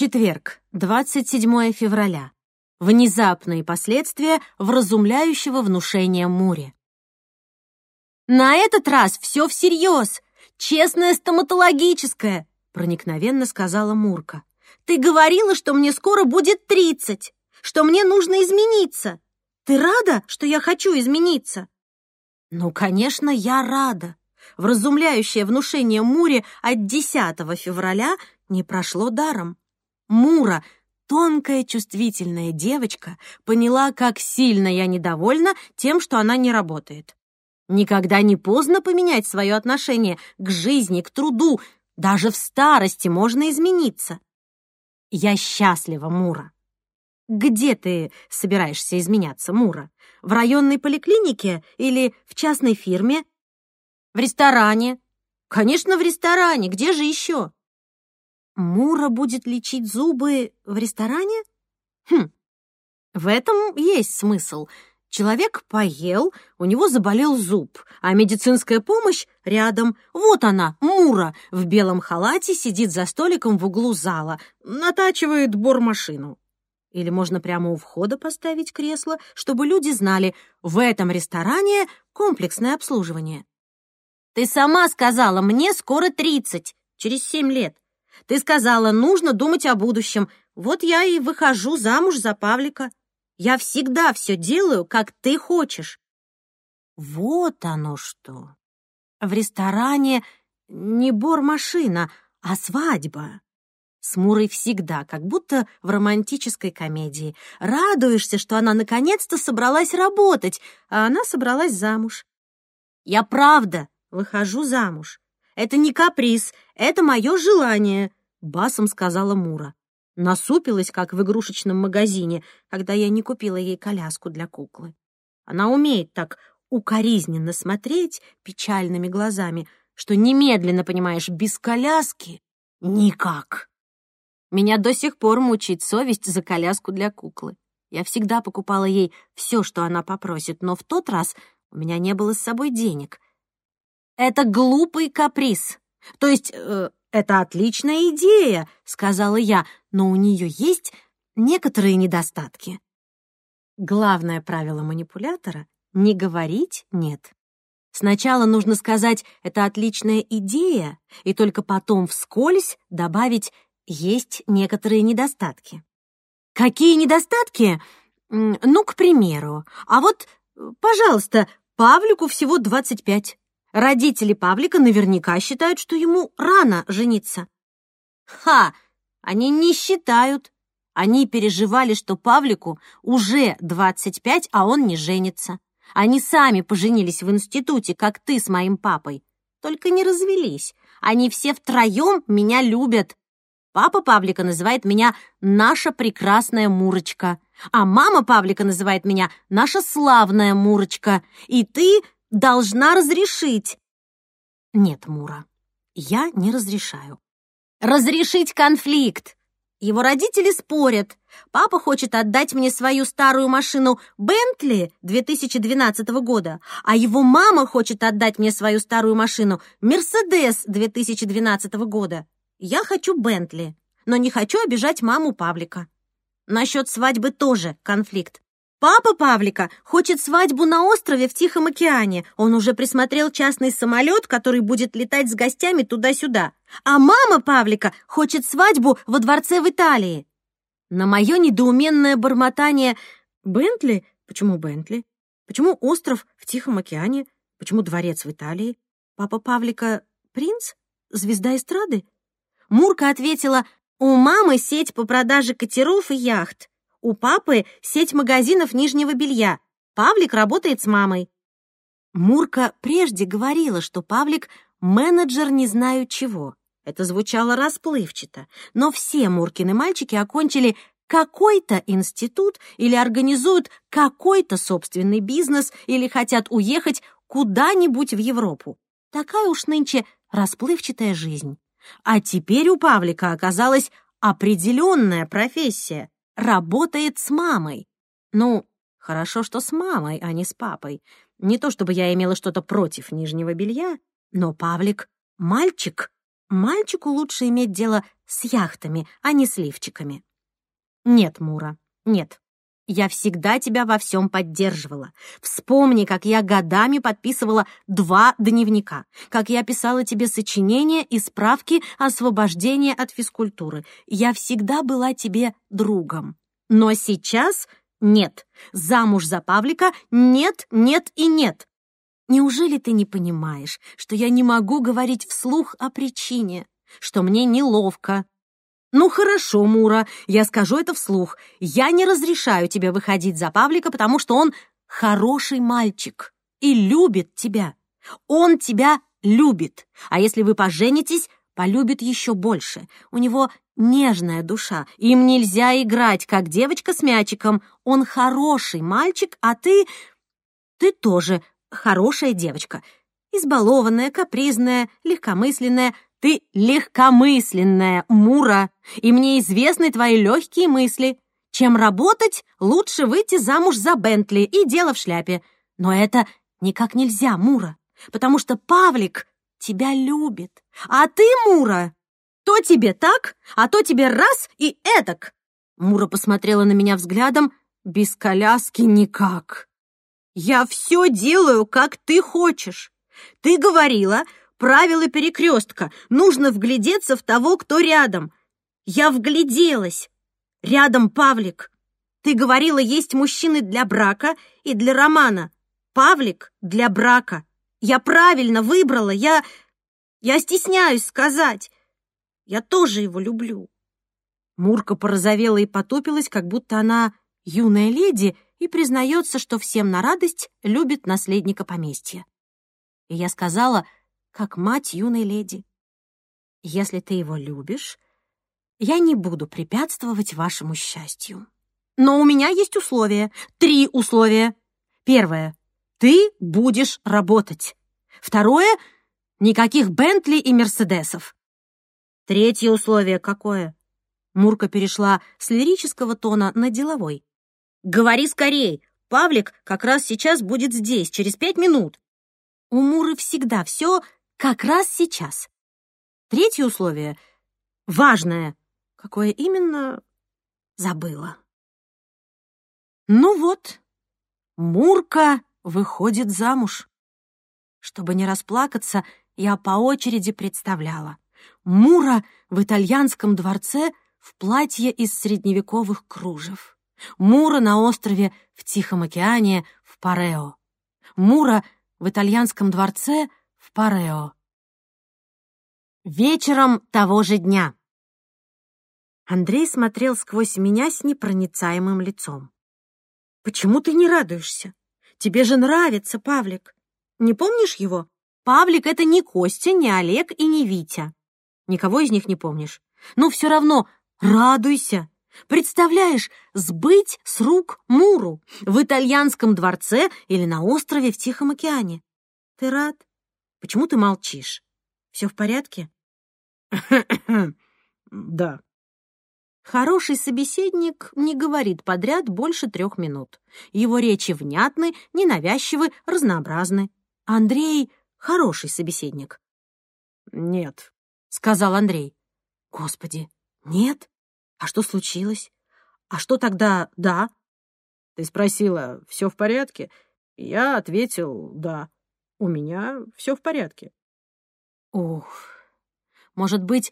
Четверг, 27 февраля. Внезапные последствия вразумляющего внушения Муре. «На этот раз все всерьез! Честное стоматологическое!» — проникновенно сказала Мурка. «Ты говорила, что мне скоро будет тридцать, что мне нужно измениться. Ты рада, что я хочу измениться?» «Ну, конечно, я рада. Вразумляющее внушение Муре от 10 февраля не прошло даром. Мура, тонкая чувствительная девочка, поняла, как сильно я недовольна тем, что она не работает. Никогда не поздно поменять свое отношение к жизни, к труду. Даже в старости можно измениться. Я счастлива, Мура. Где ты собираешься изменяться, Мура? В районной поликлинике или в частной фирме? В ресторане? Конечно, в ресторане. Где же еще? Мура будет лечить зубы в ресторане? Хм, в этом есть смысл. Человек поел, у него заболел зуб, а медицинская помощь рядом. Вот она, Мура, в белом халате сидит за столиком в углу зала, натачивает бормашину. Или можно прямо у входа поставить кресло, чтобы люди знали, в этом ресторане комплексное обслуживание. Ты сама сказала, мне скоро тридцать, через семь лет. Ты сказала, нужно думать о будущем. Вот я и выхожу замуж за Павлика. Я всегда все делаю, как ты хочешь. Вот оно что. В ресторане не бормашина, а свадьба. С Мурой всегда, как будто в романтической комедии. Радуешься, что она наконец-то собралась работать, а она собралась замуж. Я правда выхожу замуж. Это не каприз, это мое желание», — басом сказала Мура. Насупилась, как в игрушечном магазине, когда я не купила ей коляску для куклы. Она умеет так укоризненно смотреть печальными глазами, что немедленно понимаешь, без коляски никак. Меня до сих пор мучит совесть за коляску для куклы. Я всегда покупала ей все, что она попросит, но в тот раз у меня не было с собой денег — это глупый каприз. То есть, э, это отличная идея, сказала я, но у нее есть некоторые недостатки. Главное правило манипулятора — не говорить «нет». Сначала нужно сказать «это отличная идея», и только потом вскользь добавить «есть некоторые недостатки». Какие недостатки? Ну, к примеру, а вот, пожалуйста, Павлику всего 25. Родители Павлика наверняка считают, что ему рано жениться. Ха! Они не считают. Они переживали, что Павлику уже 25, а он не женится. Они сами поженились в институте, как ты с моим папой. Только не развелись. Они все втроем меня любят. Папа Павлика называет меня «наша прекрасная Мурочка», а мама Павлика называет меня «наша славная Мурочка», и ты должна разрешить. Нет, Мура, я не разрешаю. Разрешить конфликт. Его родители спорят. Папа хочет отдать мне свою старую машину Бентли 2012 года, а его мама хочет отдать мне свою старую машину Мерседес 2012 года. Я хочу Бентли, но не хочу обижать маму Павлика. Насчет свадьбы тоже конфликт. Папа Павлика хочет свадьбу на острове в Тихом океане. Он уже присмотрел частный самолет, который будет летать с гостями туда-сюда. А мама Павлика хочет свадьбу во дворце в Италии. На мое недоуменное бормотание «Бентли? Почему Бентли? Почему остров в Тихом океане? Почему дворец в Италии? Папа Павлика принц? Звезда эстрады?» Мурка ответила «У мамы сеть по продаже катеров и яхт. У папы сеть магазинов нижнего белья. Павлик работает с мамой. Мурка прежде говорила, что Павлик — менеджер не знаю чего. Это звучало расплывчато, но все Муркины мальчики окончили какой-то институт или организуют какой-то собственный бизнес или хотят уехать куда-нибудь в Европу. Такая уж нынче расплывчатая жизнь. А теперь у Павлика оказалась определенная профессия работает с мамой. Ну, хорошо, что с мамой, а не с папой. Не то чтобы я имела что-то против нижнего белья, но Павлик — мальчик. мальчику лучше иметь дело с яхтами, а не с лифчиками. Нет, Мура, нет. Я всегда тебя во всем поддерживала. Вспомни, как я годами подписывала два дневника, как я писала тебе сочинения и справки освобождения от физкультуры. Я всегда была тебе другом. Но сейчас нет. Замуж за Павлика нет, нет и нет. Неужели ты не понимаешь, что я не могу говорить вслух о причине, что мне неловко, «Ну хорошо, Мура, я скажу это вслух. Я не разрешаю тебе выходить за Павлика, потому что он хороший мальчик и любит тебя. Он тебя любит. А если вы поженитесь, полюбит еще больше. У него нежная душа. Им нельзя играть, как девочка с мячиком. Он хороший мальчик, а ты... Ты тоже хорошая девочка. Избалованная, капризная, легкомысленная, ты легкомысленная, Мура, и мне известны твои легкие мысли. Чем работать, лучше выйти замуж за Бентли и дело в шляпе. Но это никак нельзя, Мура, потому что Павлик тебя любит. А ты, Мура, то тебе так, а то тебе раз и этак. Мура посмотрела на меня взглядом, без коляски никак. Я все делаю, как ты хочешь. Ты говорила, Правила перекрестка. Нужно вглядеться в того, кто рядом. Я вгляделась. Рядом Павлик. Ты говорила, есть мужчины для брака и для романа. Павлик для брака. Я правильно выбрала. Я... Я стесняюсь сказать. Я тоже его люблю. Мурка порозовела и потупилась, как будто она юная леди и признается, что всем на радость любит наследника поместья. И я сказала, как мать юной леди. Если ты его любишь, я не буду препятствовать вашему счастью. Но у меня есть условия. Три условия. Первое. Ты будешь работать. Второе. Никаких Бентли и Мерседесов. Третье условие какое? Мурка перешла с лирического тона на деловой. «Говори скорей! Павлик как раз сейчас будет здесь, через пять минут!» У Муры всегда все как раз сейчас. Третье условие — важное. Какое именно, забыла. Ну вот, Мурка выходит замуж. Чтобы не расплакаться, я по очереди представляла. Мура в итальянском дворце в платье из средневековых кружев. Мура на острове в Тихом океане в Парео. Мура в итальянском дворце — Парео. Вечером того же дня. Андрей смотрел сквозь меня с непроницаемым лицом. «Почему ты не радуешься? Тебе же нравится Павлик. Не помнишь его? Павлик — это не Костя, не Олег и не Витя. Никого из них не помнишь. Но ну, все равно радуйся. Представляешь, сбыть с рук Муру в итальянском дворце или на острове в Тихом океане. Ты рад? Почему ты молчишь? Все в порядке? Да. Хороший собеседник не говорит подряд больше трех минут. Его речи внятны, ненавязчивы, разнообразны. Андрей — хороший собеседник. «Нет», — сказал Андрей. «Господи, нет? А что случилось? А что тогда «да»?» «Ты спросила, все в порядке?» Я ответил «да». У меня все в порядке. Ух, может быть,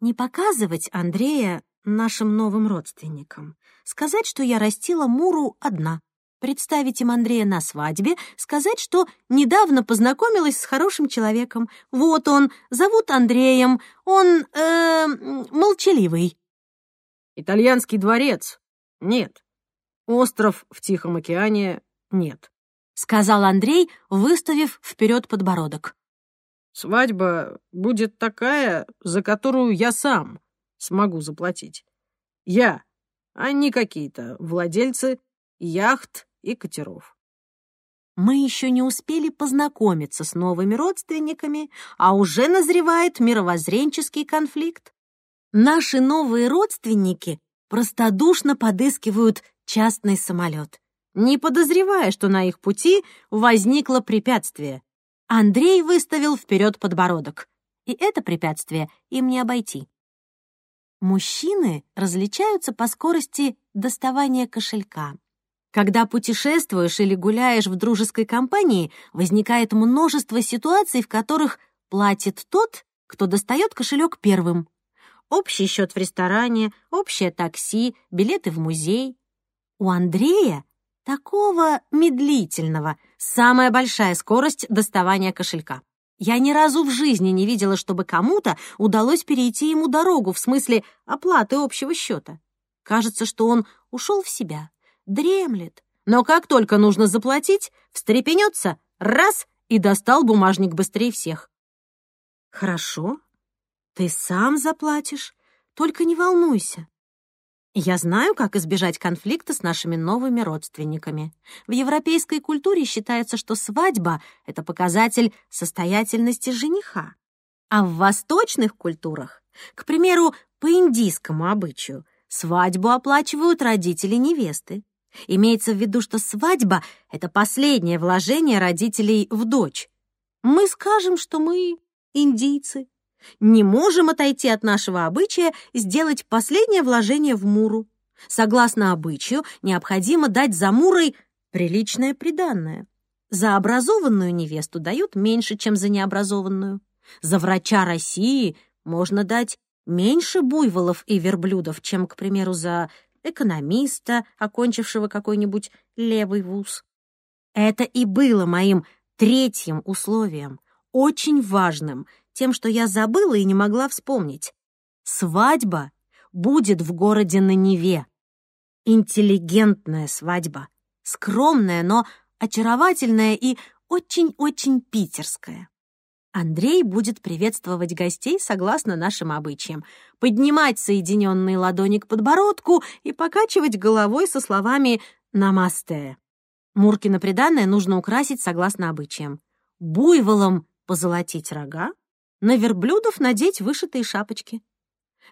не показывать Андрея нашим новым родственникам? Сказать, что я растила Муру одна. Представить им Андрея на свадьбе, сказать, что недавно познакомилась с хорошим человеком. Вот он, зовут Андреем, он, э, молчаливый. Итальянский дворец? Нет. Остров в Тихом океане? Нет. — сказал Андрей, выставив вперед подбородок. «Свадьба будет такая, за которую я сам смогу заплатить. Я, а не какие-то владельцы яхт и катеров». Мы еще не успели познакомиться с новыми родственниками, а уже назревает мировоззренческий конфликт. Наши новые родственники простодушно подыскивают частный самолет не подозревая, что на их пути возникло препятствие. Андрей выставил вперед подбородок. и это препятствие им не обойти. Мужчины различаются по скорости доставания кошелька. Когда путешествуешь или гуляешь в дружеской компании, возникает множество ситуаций, в которых платит тот, кто достает кошелек первым. Общий счет в ресторане, общее такси, билеты в музей. У Андрея такого медлительного самая большая скорость доставания кошелька. Я ни разу в жизни не видела, чтобы кому-то удалось перейти ему дорогу в смысле оплаты общего счета. Кажется, что он ушел в себя, дремлет. Но как только нужно заплатить, встрепенется, раз — и достал бумажник быстрее всех. Хорошо, ты сам заплатишь, только не волнуйся. Я знаю, как избежать конфликта с нашими новыми родственниками. В европейской культуре считается, что свадьба — это показатель состоятельности жениха. А в восточных культурах, к примеру, по индийскому обычаю, свадьбу оплачивают родители невесты. Имеется в виду, что свадьба — это последнее вложение родителей в дочь. Мы скажем, что мы индийцы, не можем отойти от нашего обычая сделать последнее вложение в Муру. Согласно обычаю, необходимо дать за Мурой приличное приданное. За образованную невесту дают меньше, чем за необразованную. За врача России можно дать меньше буйволов и верблюдов, чем, к примеру, за экономиста, окончившего какой-нибудь левый вуз. Это и было моим третьим условием, очень важным, тем, что я забыла и не могла вспомнить. Свадьба будет в городе на Неве. Интеллигентная свадьба. Скромная, но очаровательная и очень-очень питерская. Андрей будет приветствовать гостей согласно нашим обычаям, поднимать соединенные ладони к подбородку и покачивать головой со словами «намасте». Муркина приданное нужно украсить согласно обычаям. Буйволом позолотить рога, на верблюдов надеть вышитые шапочки.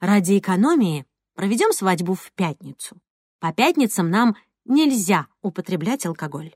Ради экономии проведем свадьбу в пятницу. По пятницам нам нельзя употреблять алкоголь.